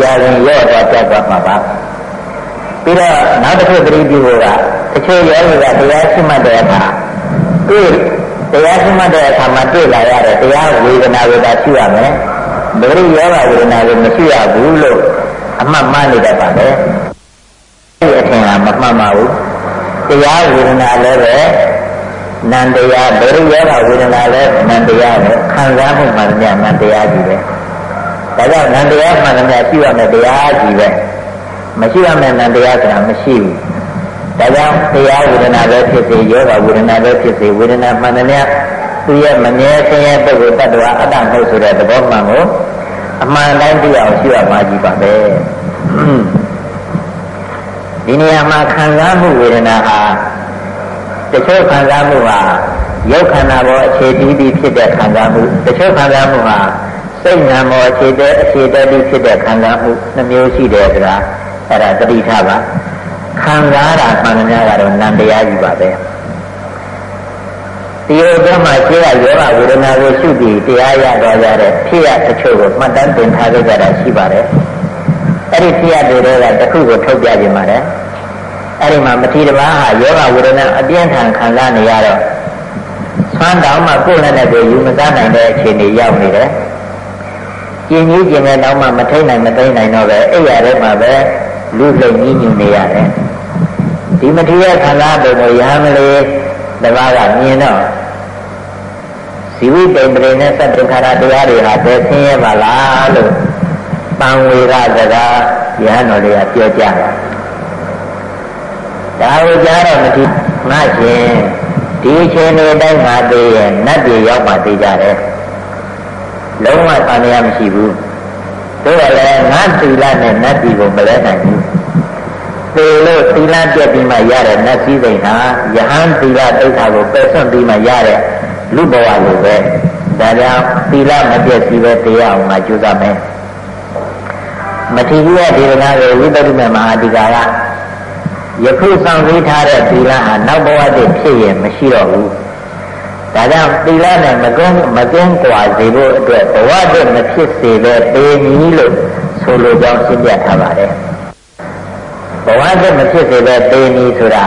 ကြခင်ရော့တော့ပြတ်သွားမှာပါပြီးတော့နောက်တစ်ခုသတိပြုဖို့ကတချို့ယောဂီကတရားရှိမှတ်တဲ့အခါတွေ့တရားရှိမှတ်တဲ့အခါမှာတွေ့လာရတဲ့တရားဝေဒနာကိုသာရှိရမယ်ဒိဋ္ဌိယောဂဝေဒနာကိုမရှိရဘူးလို့အမှတ်မှန်းနေတတ်ပါပဲဒီအထင်ကမမှန်ပါဘူးတရားဝေဒနာလည်းပဲနန္တရားဒိဋ္ဌိယောဂဝေဒနာလည်းနန္တရားပဲခံစားမှုမှန်တယ်နန္တရားကြီးပဲ ဒါကြောင့်နန္တရားမှန်တယ်ရှိရမယ်တရားကြီးပဲမရှိရမယ်နန္တရားဆိုတာမရှိဘူးဒါကြောင့်တရားဝေဒနာပဲဖြစ်စေယောဂဝေဒနာပဲဖြစ်စေဝေဒနာမှန်တယ်သူရဲ့မမြဲဆင်းရဲပုဂ္ဂိုလ်တ attva အတ္တမဟုတ်ဆိုတဲ့သဘောမှန်ကိုအမှန်တိုင်းသိအောင်ရှိရမှာကြီးပါပဲဒီနေရာမှာခံစားမှုဝေဒနာဟာတချို့ခံစားမှုဟာရုပ်ခန္ဓာပေါ်အခြေတည်ပြီးဖြစ်တဲ့ခံစားမှုတချို့ခံစားမှုဟာ စိတ်ဉာဏ်ပေါ်အခြေတည်အခြေတည်ပြီးဖြစ်တဲ့ခံစားမှုနှမျိုးရှိတယ်ဆိုတာအဲ့ဒါသတိထားပါခံစားတာမှန်သမျှကတော့နံတရားကြီးပါပဲဒီလိုအတွင်းမှာရှင်းရယောဂဝေဒနာကိုရှုပြီးတရားရတော်ရတဲ့ဖြစ်ရတချို့ကိုမှတ်တမ်းတင်ထားကြတာရှိပါတယ်အဲ့ဒီဖြစ်ရတွေကတခုကိုထုတ်ပြခြင်းပါတယ်အဲ့ဒီမှာမတိတပါးဟာယောဂဝေဒနာအပြင်းထန်ခံစားနေရတော့ဆွမ်းတောင်းမှကိုယ်နဲ့ကိုယူမစားနိုင်တဲ့အခြေအနေရောက်နေတယ် ကျင်ကြီးကျင်တဲ့တောင်းမှမထိန်နိုင်မသိနိုင်တော့ပဲအဲ့ရတဲ့မှာပဲလူလှိမ့်ကြီးညူနေရတယ်ဒီမထေရခန္ဓာပုံကိုရဟန်းလေးတပါးကမြင်တော့ဇီဝိတိန်ပရိနဲ့သတ္တခါရတရားတွေဟာဘယ်ဆင်းရဲပါလားလို့ပံဝေရစကားရဟန်းတော်တွေကပြောကြတာဒါကိုကြားတော့မတိငါရှင်ဒီအချိန်တွေတိုင်းငါသေးရဲ့နတ်တွေရောက်မှသိကြတယ် လုံးဝသံဃာမရှိဘူးတို့ကလည်းငါသီလနဲ့နတ်ပြည်ကိုမလဲနိုင်ဘူးသေလို့သီလပြတ်ပြီးမှရတဲ့နတ်စည်းစိမ်ဟာယဟန်သီလဒိဋ္ဌာကိုပယ်ဆွတ်ပြီးမှရတဲ့လူဘဝလိုပဲဒါကြောင့်သီလမပြတ်စီပဲတရားအောင်ငါကြိုးစားမယ်မထေရရဲ့ဒေသနာကိုဝိပဿနာမဟာဒီကာကယခုဆောင်သိထားတဲ့သီလဟာနောက်ဘဝတည်းဖြစ်ရင်မရှိတော့ဘူး ဒါကြောင့်သီလနဲ့မကုန်းမကင်းကွာစေဖို့အတွက်ဘဝတည်းမဖြစ်စေပဲပေမီလို့ဆိုလိုကြောင်းရှင်းပြထားပါတယ်ဘဝတည်းမဖြစ်စေပဲပေမီဆိုတာ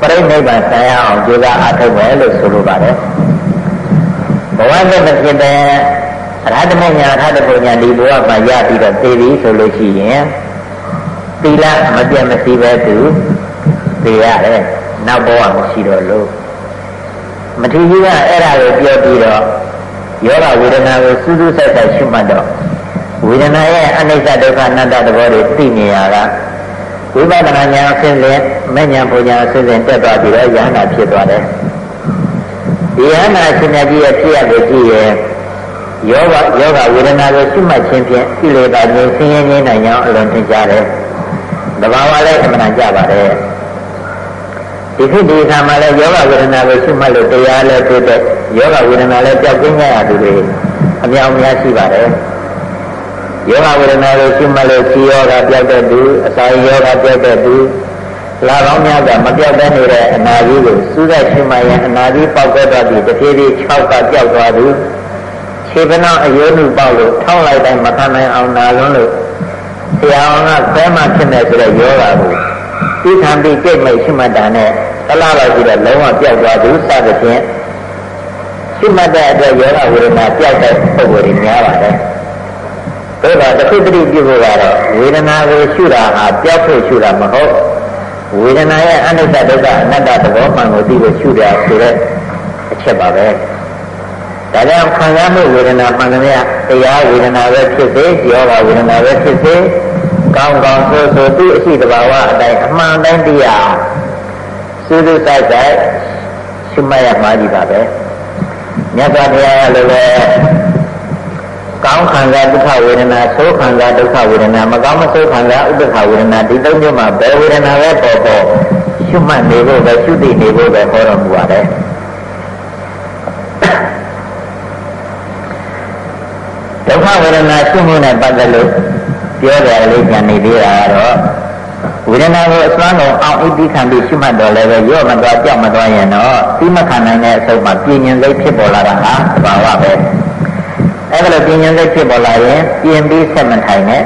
ပြိဋိဘံဆံရအောင်ကြိုးစားအားထုတ်မယ်လို့ဆိုလိုပါတယ်ဘဝတည်းမဖြစ်ပဲအရဟတမညာအရဟတပုညာဒီဘဝမှာရပြီးတော့သိပြီဆိုလို့ရှိရင်သီလမပြတ်မစီပဲသူသိရတယ်နောက်ဘဝမရှိတော့လို့ မထေရကအဲ့ဒါကိုပြောပြီးတော့ယောဂဝေဒနာကိုစူးစူးဆိုင်ဆိုင်ရှုမှတ်တော့ဝေဒနာရဲ့အနိစ္စဒုက္ခအနတ္တသဘောတွေသိမြင်ရတာဝိပဿနာဉာဏ်အစဉ်စဉ်မဉဏ်ပူဉာဏ်အစဉ်စဉ်တက်သွားပြီးတော့ယန္တာဖြစ်သွားတယ်ဒီယန္တာရှင်မြတ်ကြီးရဲ့ဖြစ်ရကိုကြည့်ရင်ယောဂယောဂဝေဒနာကိုရှုမှတ်ခြင်းဖြင့်ကိလေသာမျိုးဆင်းရဲခြင်းနိုင်ကြောင်းအလွန်ထင်ရှားတယ်တဘာဝလည်းအမှန်ကြပါတယ် ဒီဖြစ်ဒီခါမှာလည်းယောဂဝေဒနာကိုရှုမှတ်လို့တရားလည်းဖြစ်တဲ့ယောဂဝေဒနာလည်းကြောက်ကျင်းရသူတွေအများအများရှိပါတယ်ယောဂဝေဒနာကိုရှုမှတ်လို့ခြေယောဂပြောက်တဲ့သူအစာယောဂပြောက်တဲ့သူလာကောင်းများကမပြောက်တဲ့နေတဲ့အနာကြီးကိုစူးစိုက်ရှုမှတ်ရင်အနာကြီးပေါက်တော့ပြီးတဖြည်းဖြည်း6ကပြောက်သွားသူခြေပနောအယုံနုပေါက်လို့ထောင်းလိုက်တိုင်းမခံနိုင်အောင်နာလွန်းလို့ဆရာအောင်ကဆဲမှဖြစ်နေဆိုတဲ့ယောဂကိုသိခံပြီးကြိတ်မိတ်ရှုမှတ်တာနဲ့ တလားလောက်ရှိတဲ့လုံးဝပြောက်သွားသူစသဖြင့်ရှုမှတ်တဲ့အတွက်ယောဂဝေဒနာပြောက်တဲ့ပုံစံတွေများပါတယ်။ဒါကတစ်ခုတည်းပြုဖို့ကတော့ဝေဒနာကိုရှုတာဟာပြောက်ဖို့ရှုတာမဟုတ်ဝေဒနာရဲ့အနိစ္စဒုက္ခအနတ္တသဘောမှန်ကိုသိဖို့ရှုတာဆိုတဲ့အချက်ပါပဲ။ဒါကြောင့်ခံရမှုဝေဒနာမှန်တယ်တရားဝေဒနာပဲဖြစ်စေယောဂဝေဒနာပဲဖြစ်စေကောင်းကောင်းဆိုဆိုသူ့အရှိတဘာဝအတိုင်းအမှန်တိုင်းတရား စူးစူးတိုက်တိုက်ရှုမှတ်ရမှာကြီးပါပဲမြတ်စွာဘုရားလည်းပဲကောင်းခံစားဒုက္ခဝေဒနာဆိုးခံစားဒုက္ခဝေဒနာမကောင်းမဆိုးခံစားဥပ္ပခဝေဒနာဒီသုံးမျိုးမှာဘယ်ဝေဒနာပဲပေါ်ပေါ်ရှုမှတ်နေဖို့ပဲရှုသိနေဖို့ပဲဟောတော်မူပါတယ်ဒုက္ခဝေဒနာရှုမှုနဲ့ပတ်သက်လို့ပြောကြလေးပြန်နေသေးတာကတော့ ဝေဒနာကိုအစွမ်းကုန်အောင်ဥတိခံပြီးရှုမှတ်တော်လည်းပဲရော့မသွားကြောက်မသွားရင်တော့သိမခံနိုင်တဲ့အဆုံးမှာပြင်းရင်စိတ်ဖြစ်ပေါ်လာတာဟာသဘာဝပဲအဲ့ဒါလိုပြင်းရင်စိတ်ဖြစ်ပေါ်လာရင်ပြင်းပြီးဆက်မထိုင်နဲ့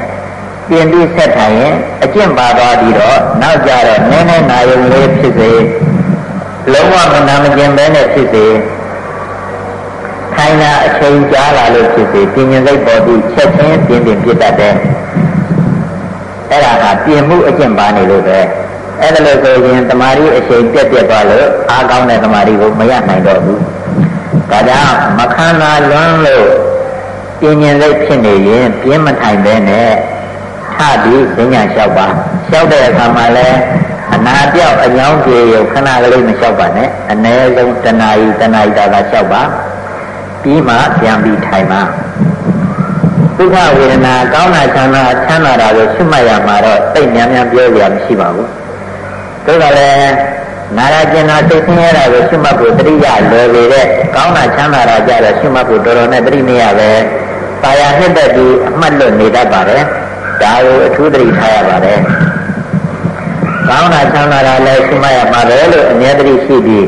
ပြင်ပြီးဆက်ထိုင်ရင်အကျင့်ပါသွားပြီးတော့နောက်ကြတော့နည်းနည်းနာယုံလေးဖြစ်စေလုံးဝမနာမကျင်ပဲနဲ့ဖြစ်စေထိုင်တာအချိန်ကြာလာလို့ဖြစ်စေပြင်းရင်စိတ်ပေါ်ပြီးချက်ချင်းပြင်းပြင်းပြစ်တတ်တယ် အဲ့ဒါကပြင်မှုအကျင့်ပါနေလို့ပဲအဲ့ဒါလို့ဆိုရင်တမာရီအချိန်ပြက်ပြက်သွားလို့အားကောင်းတဲ့တမာရီကိုမရနိုင်တော့ဘူးဒါကြောင့်မခန္ဓာလွန်းလို့ပြင်းရင်စိတ်ဖြစ်နေရင်ပြင်းမထိုင်ပဲနဲ့ထပြီးဈဉ္ညာလျှောက်ပါလျှောက်တဲ့အခါမှာလည်းအနာပြောက်အညောင်းပြေရုပ်ခဏကလေးမလျှောက်ပါနဲ့အ ਨੇ ဆုံးတဏှာကြီးတဏှာကြီးတာကလျှောက်ပါပြီးမှပြန်ပြီးထိုင်ပါဒု က္ခဝေဒနာကောင်းတာချမ်းသာချမ်းသာတာကိုရှုမှတ်ရမှာတော့သိများများပြောရမရှိပါဘူးဒါကလည်းနာရကျင်နာသိဆင်းရဲတာကိုရှုမှတ်ဖို့တတိယလွယ်ပေတဲ့ကောင်းတာချမ်းသာတာကြတော့ရှုမှတ်ဖို့တော်တော်နဲ့တတိမရပဲပါရနှစ်သက်ပြီးအမှတ်လွတ်နေတတ်ပါတယ်ဒါကိုအထူးသတိထားရပါတယ်ကောင်းတာချမ်းသာတာလည်းရှုမှတ်ရမှာပဲလို့အမြဲတမ်းရှိပြီး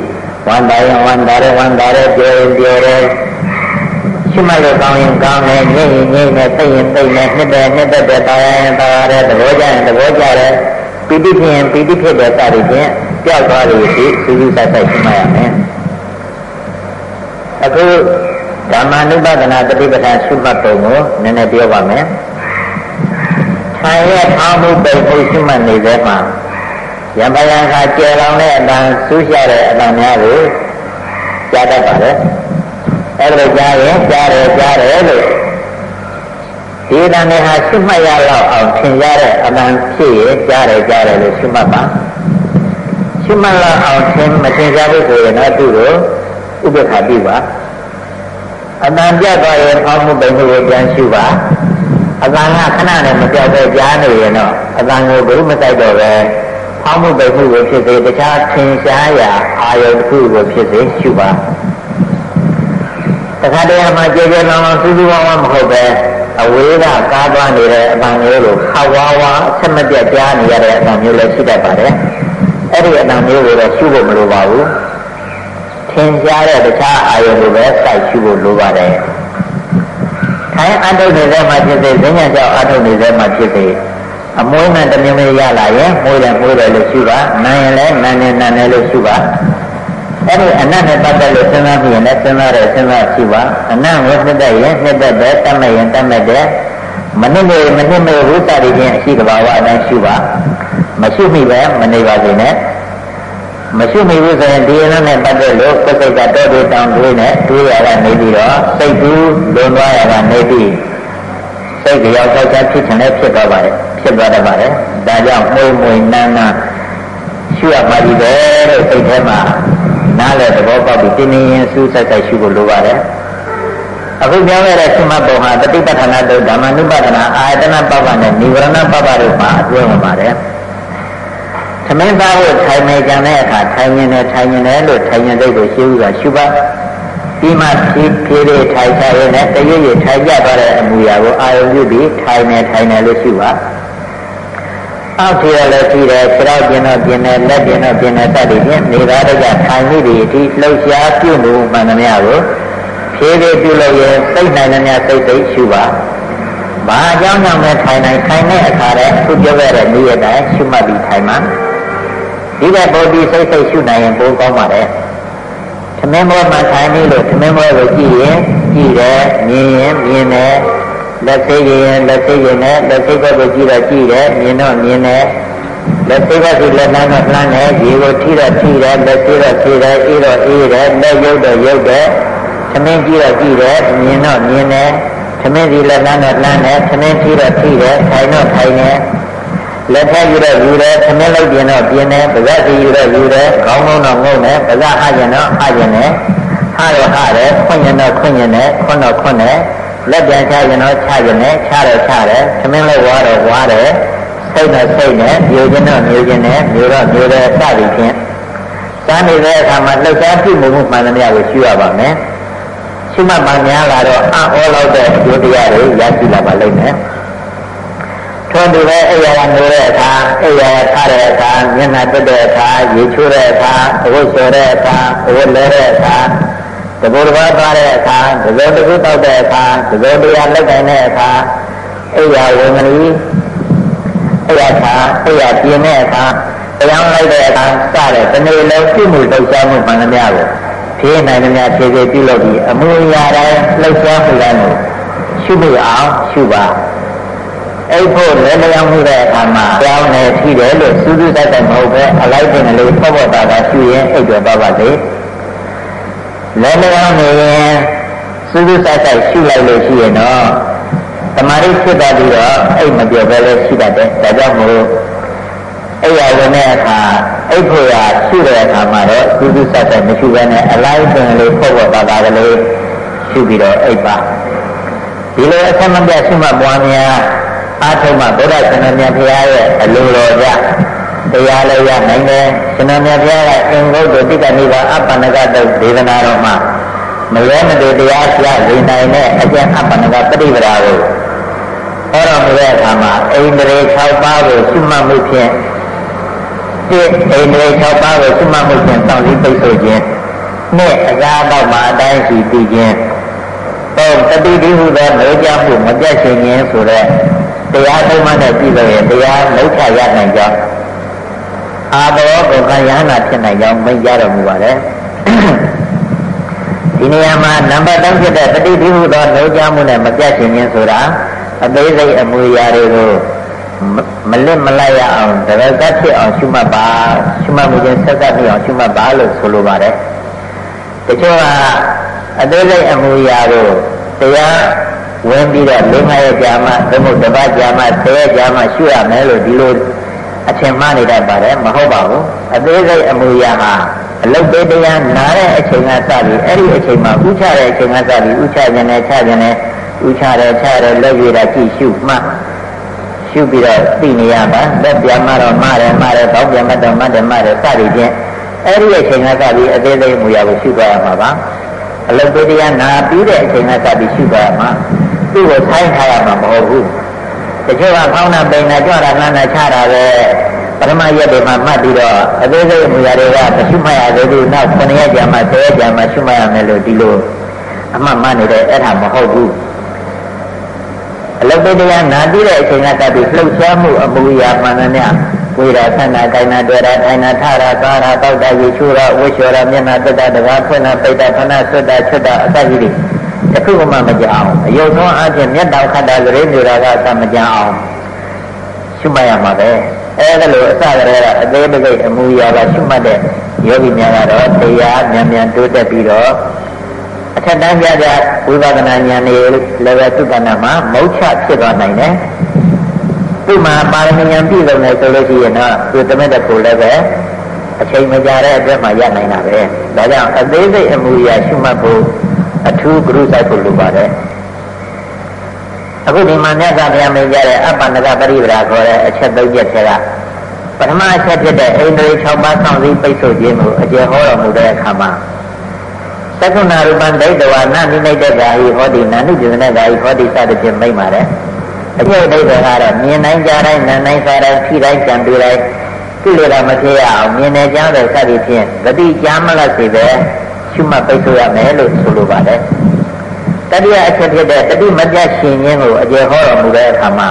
ဝန္တာရင်ဝန္တာရဝန္တာရပြောရင်ပြောတယ် ရှုမှတ်လို့ကောင်းရင်ကောင်းတယ်ငြိမ့်ရင်ငြိမ့်တယ်သိရင်သိတယ်နှစ်တယ်နှစ်သက်တယ်တာရင်တာရတယ်သဘောကျရင်သဘောကျတယ်ပီတိဖြစ်ရင်ပီတိဖြစ်တဲ့စသည်ဖြင့်ပျောက်သွားလို့ရှိစူးစူးဆိုင်ဆိုင်ရှုမှတ်ရမယ်အခုဓမ္မနုပဒနာတတိပဋ္ဌာန်ရှုမှတ်ပုံကိုနည်းနည်းပြောပါမယ်ခံရထောင်းမှုပိတ်ဖို့ရှုမှတ်နေတဲ့မှာယံပယံခါကျေလောင်တဲ့အတန်ဆူးရတဲ့အတန်များကိုကြားတတ်ပါတယ် အဲ့ဒါကြားရင်ကြားတယ်ကြားတယ်လို့ဒီတန်နဲ့ဟာရှုမှတ်ရတော့အောင်ထင်ရတဲ့အတန်ဖြစ်ရကြားတယ်ကြားတယ်လို့ရှုမှတ်ပါရှုမှတ်လောက်အောင်ထင်မထင်ကြဘူးဆိုရင်တော့သူ့ကိုဥပ္ပခါပြုပါအတန်ပြတ်သွားရင်အောင်းမှုပိန်မှုကိုပြန်ရှုပါအတန်ကခဏနဲ့မပြောက်ပဲကြားနေရင်တော့အတန်ကိုဘုမစိုက်တော့ပဲဖောင်းမှုပိတ်မှုကိုဖြစ်စေတခြားထင်ရှားရာအာယုတစ်ခုကိုဖြစ်စေရှုပါတ ခါတည်းမှာကြေကြေလောင်လောင်စူးစူးဝါးဝါမဟုတ်ပဲအဝေးကကားသွားနေတဲ့အတန်မျိုးလိုခဝါဝါအဆက်မပြတ်ကြားနေရတဲ့အတန်မျိုးလည်းရှိတတ်ပါတယ်အဲ့ဒီအတန်မျိုးကိုတော့ရှုဖို့မလိုပါဘူးထင်ရှားတဲ့တခြားအာယုကိုပဲစိုက်ရှုဖို့လိုပါတယ်ထိုင်အထုတ်နေတဲ့မှာဖြစ်စေဈဉ္ညာကြောင့်အထုတ်နေတဲ့မှာဖြစ်စေအမွေးနဲ့တမျိုးမျိုးရလာရင်မွေးတယ်မွေးတယ်လို့ရှုပါနာရင်လည်းနာနေနာနေလို့ရှုပါ အဲ့ဒီအနတ်နဲ့ပတ်သက်လို့စဉ်းစားပြီးရင်လည်းစဉ်းစားတယ်စဉ်းစားရှုပါအနတ်ကိုနှစ်သက်ရင်နှစ်သက်တယ်တတ်မဲ့ရင်တတ်မဲ့တယ်မနစ်မေမနစ်မေဝိသတိချင်းအရှိကဘာဝအတိုင်းရှုပါမရှိမိပဲမနေပါစေနဲ့မရှိမိဘူးဆိုရင်ဒီအနတ်နဲ့ပတ်သက်လို့ကိုယ်စိတ်ကတော့တွေတောင်းတွေးနဲ့တွေးရတာနေပြီးတော့စိတ်ကူးလွန်သွားရတာနေပြီးစိတ်ကြောက်ကြောက်ချဖြစ်ချင်လည်းဖြစ်သွားပါတယ်ဖြစ်သွားတတ်ပါတယ်ဒါကြောင့်မှုံမွေနန်းနာရှုရပါပြီပဲလို့စိတ်ထဲမှာ နားလည်သဘောပေါက်ပြီးတင်းတင်းရင်စူးစိုက်စိုက်ရှုဖို့လိုပါတယ်အခုပြောရတဲ့ရှုမှတ်ပုံဟာတတိပဋ္ဌာန်တို့ဓမ္မနုပဒနာအာယတနာပပ္ပနဲ့နိဗ္ဗာန်ပပ္ပတို့မှာအတွဲဝင်ပါတယ်သမင်းသားကိုထိုင်နေကြတဲ့အခါထိုင်နေတယ်ထိုင်နေတယ်လို့ထိုင်နေတဲ့ကိုရှင်းဥစွာရှုပါပြီးမှဖြည်းဖြည်းလေးထိုင်ကြရင်လည်းတရွေ့ရွေ့ထိုင်ကြသွားတဲ့အမူအရာကိုအာရုံပြုပြီးထိုင်နေထိုင်နေလို့ရှုပါ အောက်ထရလည်းကြည့်တယ်ခြေထောက်ပြင်းတော့ပြင်းတယ်လက်ပြင်းတော့ပြင်းတယ်စသည်ဖြင့်နေသားတကထိုင်မိပြီးအထိလှုပ်ရှားပြုမှုမှန်သမျှကိုဖြည်းဖြည်းပြုလို့ရင်စိတ်နိုင်သမျှစိတ်စိတ်ရှုပါဘာအကြောင်းကြောင့်လဲထိုင်နိုင်ထိုင်တဲ့အခါတည်းအခုပြောခဲ့တဲ့နေ့ရက်တိုင်းရှုမှတ်ပြီးထိုင်မှာဒီတဲ့ဘောဓိစိတ်စိတ်ရှုနိုင်ရင်ပိုကောင်းပါတယ်သမင်းဘောမှာထိုင်နေလို့သမင်းဘောကိုကြည့်ရင်ကြည့်တယ်မြင်ရင်မြင်တယ် လက်သေးရင်လက်သေးရင်နဲ့လက်သေးဘက်ကိုကြည့်တော့ကြည့်တယ်မြင်တော့မြင်တယ်လက်သေးဘက်ကိုလက်နှမ်းတော့နှမ်းတယ်ရေကိုထိတော့ထိတယ်လက်သေးတော့ထိတယ်အေးတော့အေးတယ်လက်ရုပ်တော့ရုပ်တယ်သမင်းကြည့်တော့ကြည့်တယ်မြင်တော့မြင်တယ်သမင်းဒီလက်နှမ်းတော့နှမ်းတယ်သမင်းထိတော့ထိတယ်ထိုင်တော့ထိုင်တယ်လက်ထက်ယူတော့ယူတယ်သမင်းလိုက်ပြင်တော့ပြင်တယ်ပါးစပ်စီယူတော့ယူတယ်ခေါင်းလုံးတော့ငုံတယ်ပါးစပ်အကျင်တော့အကျင်တယ်ဟာတော့ဟာတယ်ခွင့်ရင်တော့ခွင့်ရင်တယ်ခွန်းတော့ခွန်းတယ် လက်ပြန်ချရင်တော့ချရင်လည်းချတော့ချတယ်သမင်းလည်းဝါတော့ဝါတယ်စိတ်တော့စိတ်နဲ့မျိုးချင်းတော့မျိုးချင်းနဲ့မျိုးတော့မျိုးတယ်စသည်ဖြင့်စားနေတဲ့အခါမှာလှုပ်ရှားပြုမှုမှုမှန်သမျှကိုရှုရပါမယ်ရှုမှတ်မှများလာတော့အံ့ဩလောက်တဲ့အကျိုးတရားတွေရရှိလာပါလိမ့်မယ်ထွန်းတူပဲအိယာကနေတဲ့အခါအိယာထားတဲ့အခါမျက်နှာတက်တဲ့အခါရေချိုးတဲ့အခါအဝတ်ဆိုတဲ့အခါအဝတ်လဲတဲ့အခါ တဘောတဘာသွားတဲ့အခါတဘောတခုတောက်တဲ့အခါတဘောတရားလက်ကိုင်တဲ့အခါအိယာဝင်မလီအဲ့ရခါအဲ့ရပြင်းတဲ့အခါတရားလိုက်တဲ့အခါစတဲ့ဒီနေ့လုံးပြုမှုလှုပ်ရှားမှုမှန်သမျှကိုဖြည့်နိုင်သမျှဖြည့်ဖြည့်ပြုလုပ်ပြီးအမှုရာတိုင်းလှုပ်ရှားမှုတိုင်းကိုရှုမှုအောင်ရှုပါအဲ့ဖို့လည်းလျောင်းမှုတဲ့အခါမှာကြောင်းနဲ့ထိတယ်လို့စူးစူးတိုက်တိုက်မဟုတ်ပဲအလိုက်တင်လေးပေါ့ပေါ့တာတာရှုရင်အိပ်ကျော်သွားပါစေ လည်းလျောင်းနေရင်စူးစူးတိုက်တိုက်ရှုလိုက်လို့ရှိရင်တော့တမာရီဖြစ်သွားပြီးတော့အိတ်မပြောပဲလည်းရှိတတ်တယ်ဒါကြောင့်မို့အဲ့ရဝင်တဲ့အခါအိတ်ဖို့ရရှုတဲ့အခါမှာတော့စူးစူးတိုက်တိုက်မရှိဘဲနဲ့အလိုက်တင်လေးပေါ့ပေါ့တာတာကလေးရှုပြီးတော့အိပ်ပါဒီလိုအဆက်မပြတ်ရှုမှတ်ပွားများအားထုတ်မှဗုဒ္ဓဆန္ဒမြတ်ဘုရားရဲ့အလိုတော်ကြ တရားလည်းရနိုင်တယ်ဆန္ဒမြတ်ဘုရားကအင်္ဂုတ္တတိကနိဗ္ဗာန်အပ္ပန္နကတုတ်ဒေသနာတော်မှာမလဲမတူတရားပြနေနိုင်တဲ့အကျဉ်းအပ္ပန္နကပฏิပဒါကိုဟောတော်မူတဲ့အခါမှာအိန္ဒြေ6ပါးကိုရှုမှတ်မှုဖြင့်ဒီအိန္ဒြေ6ပါးကိုရှုမှတ်မှုဖြင့်စောင့်စည်းပိတ်ဆို့ခြင်းနဲ့အရာတော့မှာအတိုင်းရှိသိခြင်းတော့တတိတိဟုသောလောကြမှုမပြတ်ရှင်ခြင်းဆိုတဲ့တရားသုံးပါးနဲ့ပြည့်စုံရင်တရားလောက်ချရနိုင်ကြောင်း အာဘောဘုခယန္နာဖြစ်နိုင်ကြောင်းမိန့်ကြတော်မူပါတယ်ဒီနေရာမှာနံပါတ်3ဖြစ်တဲ့တတိတိဟုသောလောကြမှုနဲ့မပြတ်ရှင်ခြင်းဆိုတာအသေးစိတ်အမူအရာတွေကိုမလစ်မလိုက်ရအောင်တရကတ်ဖြစ်အောင်ရှုမှတ်ပါရှုမှတ်မှုချင်းဆက်ဆက်ပြီးအောင်ရှုမှတ်ပါလို့ဆိုလိုပါတယ်တချို့ကအသေးစိတ်အမူအရာကိုတရားဝင်ပြီးတော့၄၅ရက်ကြာမှသမုတ်တစ်ပတ်ကြာမှ၁၀ရက်ကြာမှရှုရမယ်လို့ဒီလို အထင်မှားနေတတ်ပါတယ်မဟုတ်ပါဘူးအသေးစိတ်အမူအရာဟာအလုတ်သေးတရားနားတဲ့အချိန်ကစပြီးအဲ့ဒီအချိန်မှာဥချတဲ့အချိန်ကစပြီးဥချခြင်းနဲ့ချခြင်းနဲ့ဥချတယ်ချတယ်လက်ရတာကြည့်ရှုမှရှုပြီးတော့သိနေရပါလက်ပြန်မှတော့မှတယ်မှတယ်ဘောက်ပြန်မှတော့မှတယ်မှတယ်စသည်ဖြင့်အဲ့ဒီအချိန်ကစပြီးအသေးစိတ်အမူအရာကိုရှုသွားရမှာပါအလုတ်သေးတရားနာပြီးတဲ့အချိန်ကစပြီးရှုသွားရမှာသူ့ကိုဆိုင်းထားရမှာမဟုတ်ဘူး တချို့ကခေါင်းနာပိန်နာကြွတာလမ်းနာချတာပဲပထမရက်တွေမှာမှတ်ပြီးတော့အသေးစိတ်အမူအရာတွေကမရှိမှရသေးဘူးနောက်9ရက်ကြာမှ10ရက်ကြာမှရှိမှရမယ်လို့ဒီလိုအမှတ်မှနေတဲ့အဲ့ဒါမဟုတ်ဘူးအလုတ်တရားနာပြီးတဲ့အချိန်ကတည်းကလှုပ်ရှားမှုအမူအရာမှန်တယ်များဝိရာဆန္ဒကိုင်နာတွေ့တာထိုင်နာထတာကာရာတောက်တာရေချိုးတာဝိချောတာမျက်နာတက်တာတကားဖွင့်တာပိတ်တာဖဏဆွတ်တာချွတ်တာအစရှိတွေတစ် ခုမှမကြအောင်အယုတ်ဆုံးအချင်းမျက်တောင်ခတ်တာကလေးမျိုးတာကသမကြအောင်ရှုမှတ်ရမှာပဲအဲဒါလိုအစကတည်းကအသေးပိတ်အမူအရာကရှုမှတ်တဲ့ယောဂီများကတော့တရားမြန်မြန်တိုးတက်ပြီးတော့အထက်တန်းကြကြဝိပဿနာဉာဏ်တွေလည်းပဲသုတနာမှာမௌချဖြစ်သွားနိုင်တယ်သူ့မှာပါရမီဉာဏ်ပြည့်စုံတယ်ဆိုလို့ရှိရင်တော့သူတမက်တခုလည်းပဲအချိန်မကြာတဲ့အတွက်မှရနိုင်တာပဲဒါကြောင့်အသေးစိတ်အမူအရာရှုမှတ်ဖို့ အထူးဂရုစိုက်ဖို့လိုပါတယ်အခုဒီမှာမြတ်စွာဘုရားမိန့်ကြတဲ့အပ္ပန္နကပရိပဒါခေါ်တဲ့အချက်သုံးချက်ထဲကပထမအချက်ဖြစ်တဲ့အိန္ဒြေ6ပါးဆောင်စည်းပိတ်ဆို့ခြင်းကိုအကျေဟောတော်မူတဲ့အခါမှာသက္ကုဏရူပံဒိဋ္ဌဝါနနိမိတ်တကာဟိဟောတိနာနုဇေနကာဟိဟောတိစသဖြင့်မိန့်ပါတယ်အကျိုးဒိဋ္ဌကတော့မြင်နိုင်ကြတိုင်းနာနိုင်စားတိုင်းဖြီးတိုင်းကြံပြတိုင်းကိလေသာမဖြစ်ရအောင်မြင်နေကြတဲ့စသည်ဖြင့်ဂတိကြားမလားစေပဲ ရှုမှတ်ပိတ်ဆို့ရမယ်လို့ဆိုလိုပါတယ်တတိယအချက်ဖြစ်တဲ့တတိမပြတ်ရှင်ခြင်းကိုအကျေဟောတော်မူတဲ့အခါမှာ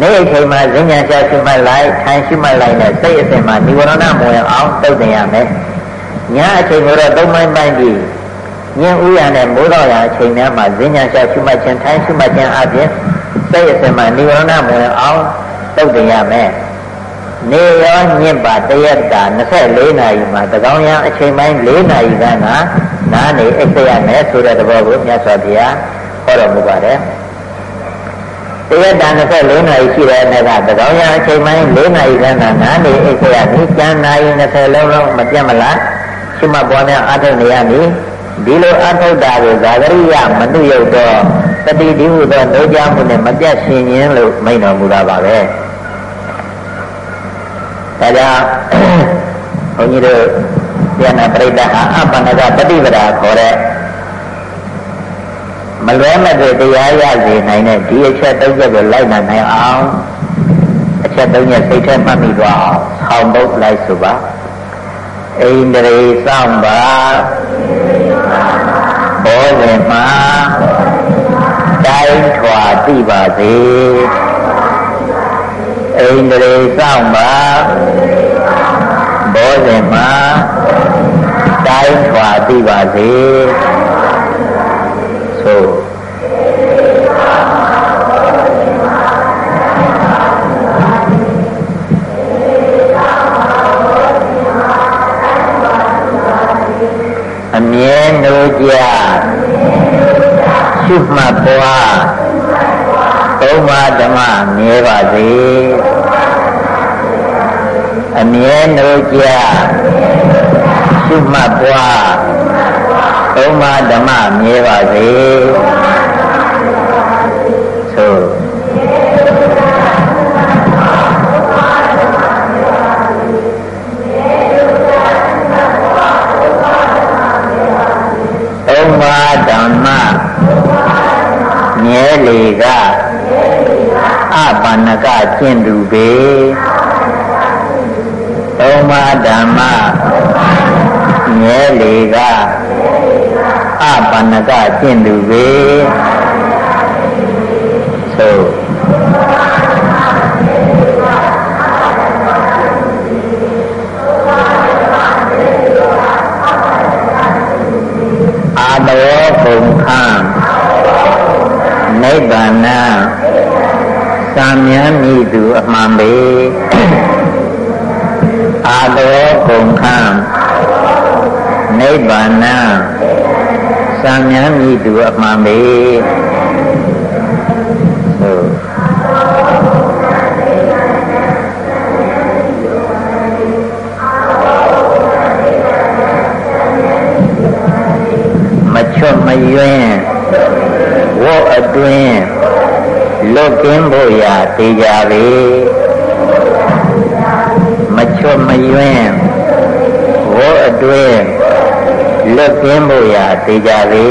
နေ့အချိန်မှာဈဉ္ညာရှာရှုမှတ်လိုက်ထိုင်ရှုမှတ်လိုက်နဲ့စိတ်အစဉ်မှာនិဝရဏမဝင်အောင်တုတ်တင်ရမယ်ညအချိန်ကိုတော့သုံးပိုင်းပိုင်းပြီးညဥ်ဥရနဲ့မိုးတော်ရအချိန်များမှာဈဉ္ညာရှာရှုမှတ်ခြင်းထိုင်ရှုမှတ်ခြင်းအပြင်စိတ်အစဉ်မှာនិဝရဏမဝင်အောင်တုတ်တင်ရမယ် နေရောညစ်ပါတရက်တာ24နာရီမှာတကောင်းရန်အချိန်ပိုင်း4နာရီကနာနားနေအိပ်ရမယ်ဆိုတဲ့သဘောကိုမြတ်စွာဘုရားဟောတော်မူပါတယ်တရက်တာ24နာရီရှိတဲ့နေ့ကတကောင်းရန်အချိန်ပိုင်း4နာရီကနာနားနေအိပ်ရပြီးကျန်နာရီ20လုံးလုံးမပြတ်မလားရှိမှပွားများအားထုတ်နေရမည်ဒီလိုအထုတ်တာကိုဇာဂရိယမနုယုတ်တော့တတိတိဟုသောနှိုးကြမှုနဲ့မပြတ်ရှင်ခြင်းလို့မိန့်တော်မူတာပါပဲ။ ဒါကြောင့်ဘုန်းကြီးတို့ပြန်နာပြိတ္တဟာအပ္ပန္နကပฏิပဒါခေါ်တဲ့မလွဲမသွေတရားရစေနိုင်တဲ့ဒီအချက်သုံးချက်ကိုလိုက်နာနိုင်အောင်အချက်သုံးချက်စိတ်ထဲမှတ်မိသွားအောင်ဆောင်းပုတ်လိုက်ဆိုပါအိန္ဒြေဆောင်ပါဘောဇင်မှာတိုင်းထွာသိပါစေ အိန္ဒြေဆောင်ပါဘောဇင်မှာတိုင်းထွာသိပါစေသို့အမြဲနိုးကြရှုမှတ်ပွားသုံးပါးဓမ္မမြဲပါစေ အမြဲနိုးကြရှုမှတ်ပွားသုံးပါးဓမ္မမြဲပါစေသို့သုံးပါးဓမ္မမြဲလေကအပါဏကကျင့်သူပေ သုံးပါးဓမ္မမြဲလေကအပါဏကကျင့်သူပေသို့အာတောကုန်ခံနိဗ္ဗာန်သာမြန်းမိသူအမှန်ပေ အာတောကုန်ခံနိဗ္ဗာန်သာမြန်းမိသူအမှန်ပေဟုတ်မချွတ်မယွင်းဝတ်အတွင်းလွတ်ကင်းဖို့ရာတေကြပေမ ချွတ်မယွင်းဝတ်အတွင်းလွတ်ကင်းဖို့ရာတေကြပေ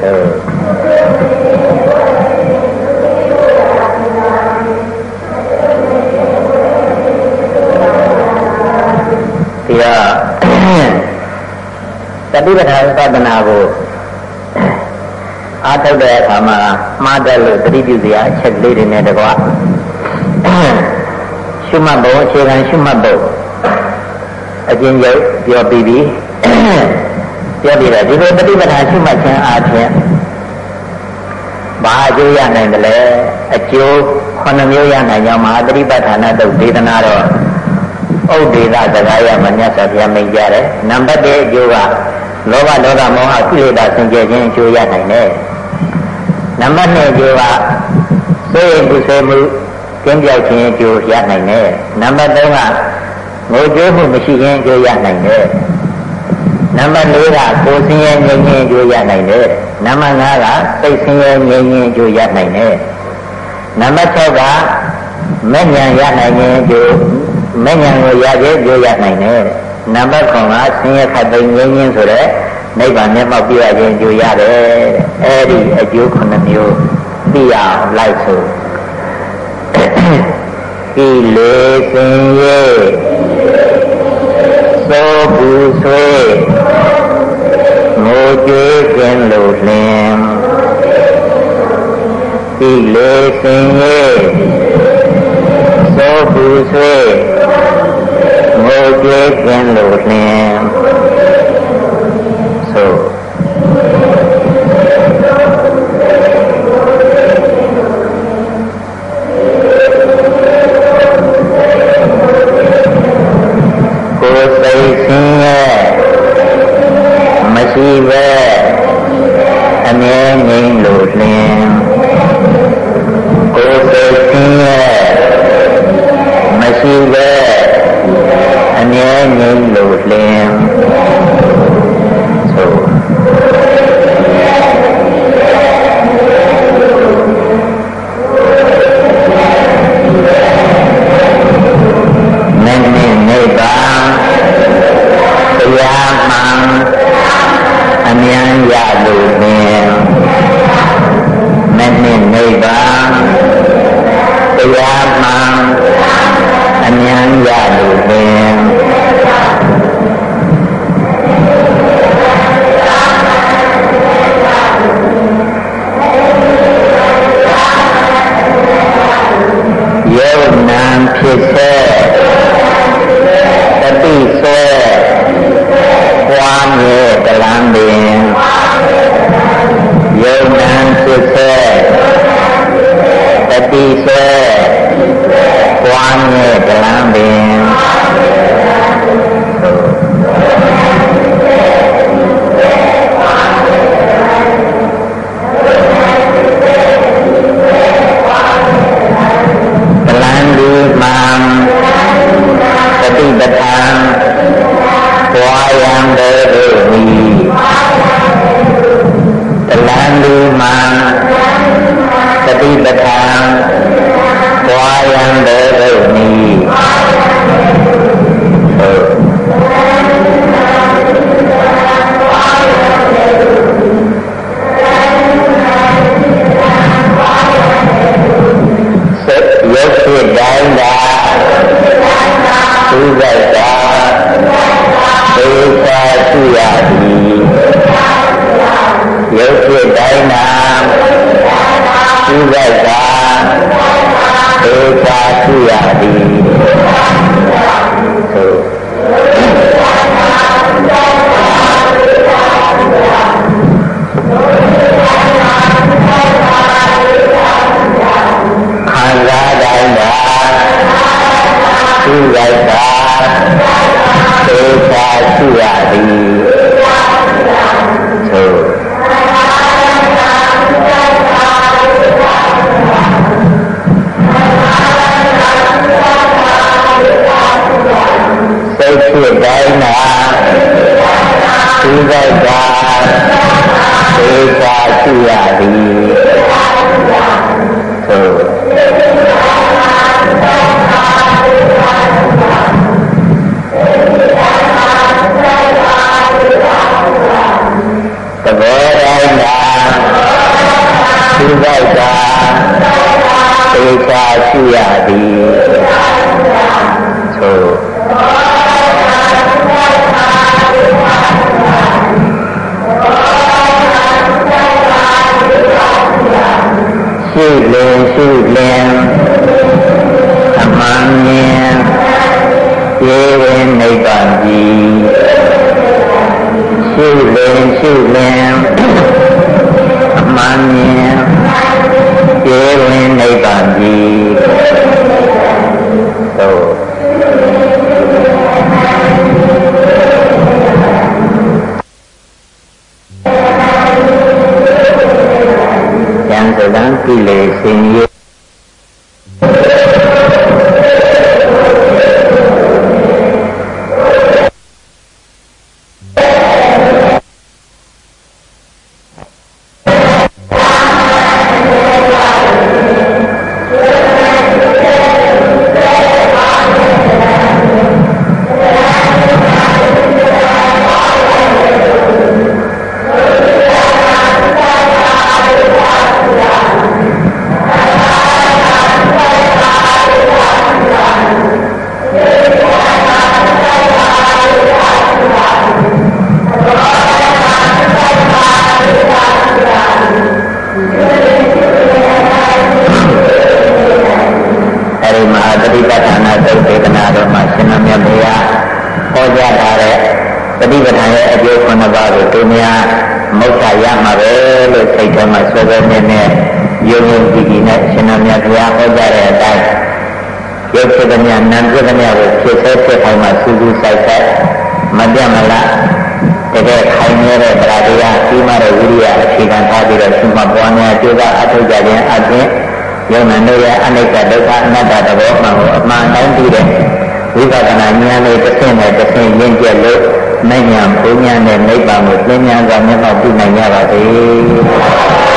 ဟုတ်တရားတတိပဋ္ဌာန်သဒ္ဒနာကိုအားထုတ်တဲ့အခါမှာမှားတယ်လို့သတိပြုစရာအချက်လေးတွေနဲ့တကွ ရှုမှတ်ဖို့အခြေခံရှုမှတ်ဖို့အကျဉ်းချုပ်ပြောပြီးပြီပြောပြီးတော့ဒီလိုတတိပဋ္ဌာန်ရှုမှတ်ခြင်းအားဖြင့်ဘာအကျိုးရနိုင်တယ်လဲအကျိုးခုနှစ်မျိုးရနိုင်ကြောင်းမှာတတိပဋ္ဌာန်တုတ်ဒေသနာတော့ဥဒေသစကားရမမြတ်စွာဘုရားမိန့်ကြတယ်နံပါတ်1အကျိုးကလောဘဒေါသမောဟကိလေသာစင်ကြယ်ခြင်းအကျိုးရနိုင်တယ်နံပါတ်2အကျိုးကသိရင်ကုသိုလ်မှု ကျင်းပြောက်ခြင်းအကျိုးရနိုင်တယ်နံပါတ်3ကငိုကြိုးမှုမရှိခြင်းအကျိုးရနိုင်တယ်နံပါတ်4ကကိုယ်ဆင်းရဲငြိမ်းခြင်းအကျိုးရနိုင်တယ်နံပါတ်5ကစိတ်ဆင်းရဲငြိမ်းခြင်းအကျိုးရနိုင်တယ်နံပါတ်6ကမဲ့ညာရနိုင်ခြင်းအကျိုးမဲ့ညာကိုရခြင်းအကျိုးရနိုင်တယ်နံပါတ်9ကဆင်းရဲခတ်သိမ်းငြိမ်းခြင်းဆိုတဲ့နိဗ္ဗာန်မျက်မှောက်ပြရခြင်းအကျိုးရတယ်အဲ့ဒီအကျိုး9မျိုးသိရအောင်လိုက်ဆို ကိလေစင်ရဲ့သောဘူးဆွေငိုကြွေးခြင်းလို့လင်ကိလေစင်ရဲ့ တိစေကွာမြေကလံပင် ပြတ်မလားတကယ်ခိုင်မြဲတဲ့တရားတရားပြီးမှတဲ့ဝိရိယအခြေခံထားပြီးတော့ရှင်မပွားများကြိုးစားအထောက်ကြခြင်းအပြင်ယုံနာတို့ရဲ့အနိစ္စဒုက္ခအနတ္တသဘောမှန်ကိုအမှန်တိုင်းသိတဲ့ဝိပဿနာဉာဏ်လေးတစ်ဆင့်နဲ့တစ်ဆင့်ရင့်ကျက်လို့နိုင်ညာဘုံညာနဲ့နိဗ္ဗာန်ကိုသိဉာဏ်ကမျက်မှောက်ပြုနိုင်ကြပါစေ။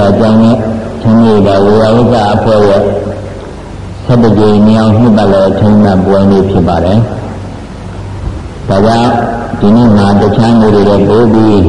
တာကြောင့်လည်းထင်းရတာဝေယဝိကအဖွဲ့ရဲ့ဆက်တကြိမ်မြောက်နှစ်ပတ်လည်ထင်းမှပွဲနေ့ဖြစ်ပါတယ်။ဒါကြောင့်ဒီနေ့မှာတခြားမျိုးတွေလည်းပို့ပြီး